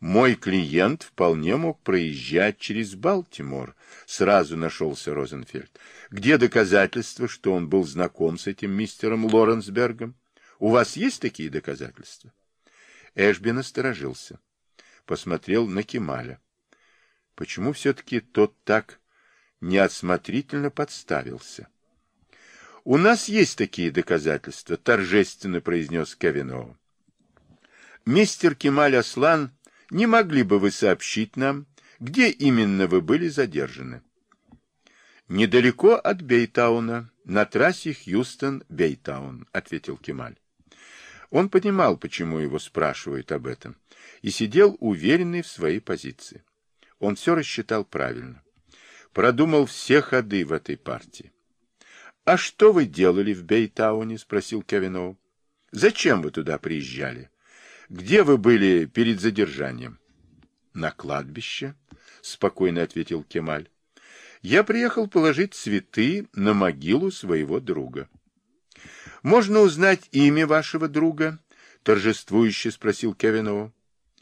Мой клиент вполне мог проезжать через Балтимор, сразу нашелся Розенфельд. Где доказательства, что он был знаком с этим мистером Лоренсбергом? У вас есть такие доказательства? Эшби насторожился. Посмотрел на Кемаля. Почему все-таки тот так неосмотрительно подставился? — У нас есть такие доказательства, — торжественно произнес Кевиноу. — Мистер Кемаль Аслан не могли бы вы сообщить нам, где именно вы были задержаны? Недалеко от Бейтауна, на трассе Хьюстон-Бейтаун, ответил Кемаль. Он понимал, почему его спрашивают об этом, и сидел уверенный в своей позиции. Он все рассчитал правильно. Продумал все ходы в этой партии. — А что вы делали в Бейтауне? — спросил Кевиноу. — Зачем вы туда приезжали? Где вы были перед задержанием? На кладбище, спокойно ответил Кемаль. Я приехал положить цветы на могилу своего друга. Можно узнать имя вашего друга? торжествующе спросил Кевиноу.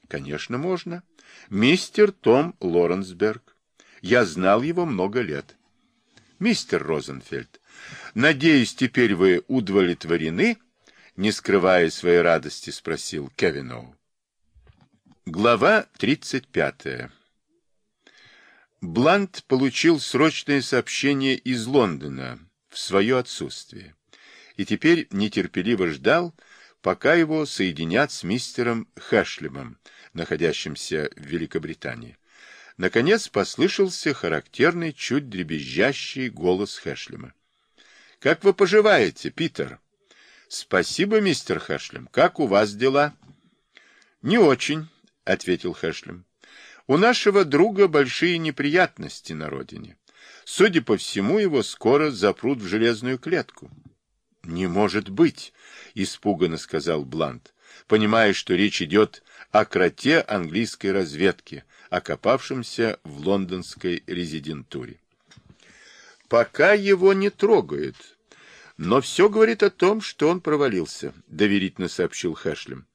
Конечно, можно. Мистер Том Лоренсберг. Я знал его много лет. Мистер Розенфельд, надеюсь, теперь вы удовлетворены не скрывая своей радости, спросил Кевиноу. Глава 35. Блант получил срочное сообщение из Лондона в свое отсутствие и теперь нетерпеливо ждал, пока его соединят с мистером Хэшлемом, находящимся в Великобритании. Наконец послышался характерный, чуть дребезжащий голос Хэшлема. — Как вы поживаете, Питер? — Спасибо, мистер Хэшлем. Как у вас дела? Не очень, ответил Хэшлем. У нашего друга большие неприятности на родине. Судя по всему, его скоро запрут в железную клетку. Не может быть, испуганно сказал Блант, понимая, что речь идет о кроте английской разведки, окопавшемся в лондонской резидентуре. Пока его не трогают, но все говорит о том, что он провалился, доверительно сообщил Хэшлем.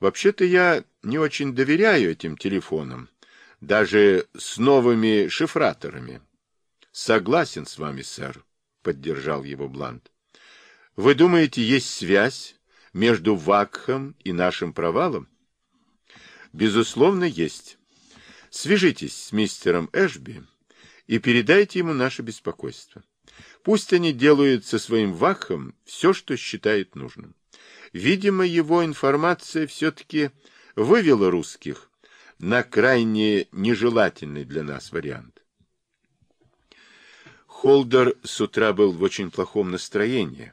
Вообще-то я не очень доверяю этим телефонам, даже с новыми шифраторами. Согласен с вами, сэр, поддержал его Блант. Вы думаете, есть связь между Вакхом и нашим провалом? Безусловно, есть. Свяжитесь с мистером Эшби и передайте ему наше беспокойство. Пусть они делают со своим вахом все, что считают нужным. Видимо, его информация все-таки вывела русских на крайне нежелательный для нас вариант. Холдер с утра был в очень плохом настроении.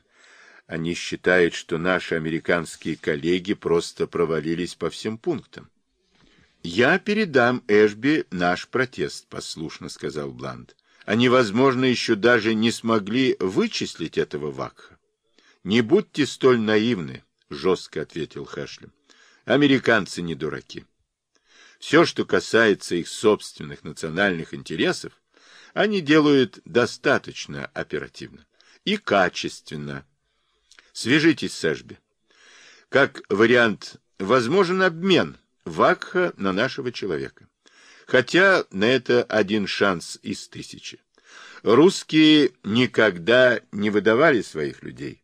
Они считают, что наши американские коллеги просто провалились по всем пунктам. «Я передам Эшби наш протест», — послушно сказал Бланд. Они, возможно, еще даже не смогли вычислить этого Вакха. Не будьте столь наивны, жестко ответил Хэшлем. Американцы не дураки. Все, что касается их собственных национальных интересов, они делают достаточно оперативно и качественно. Свяжитесь с Эшби. Как вариант, возможен обмен Вакха на нашего человека хотя на это один шанс из тысячи. Русские никогда не выдавали своих людей.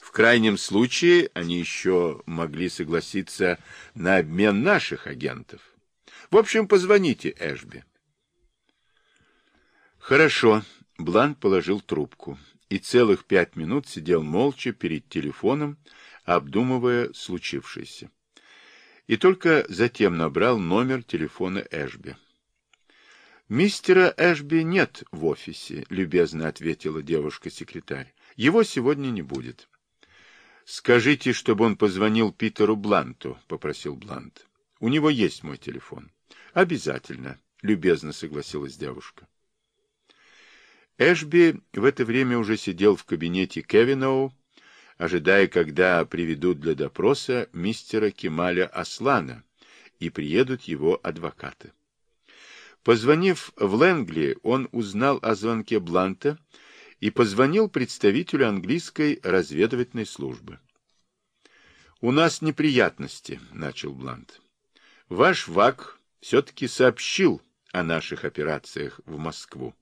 В крайнем случае они еще могли согласиться на обмен наших агентов. В общем, позвоните Эшби. Хорошо. Блан положил трубку и целых пять минут сидел молча перед телефоном, обдумывая случившееся и только затем набрал номер телефона Эшби. «Мистера Эшби нет в офисе», — любезно ответила девушка-секретарь. «Его сегодня не будет». «Скажите, чтобы он позвонил Питеру Бланту», — попросил Блант. «У него есть мой телефон». «Обязательно», — любезно согласилась девушка. Эшби в это время уже сидел в кабинете Кевиноу, ожидая, когда приведут для допроса мистера Кемаля Аслана и приедут его адвокаты. Позвонив в Лэнгли, он узнал о звонке Бланта и позвонил представителю английской разведывательной службы. «У нас неприятности», — начал Блант. Ваш ВАК все-таки сообщил о наших операциях в Москву.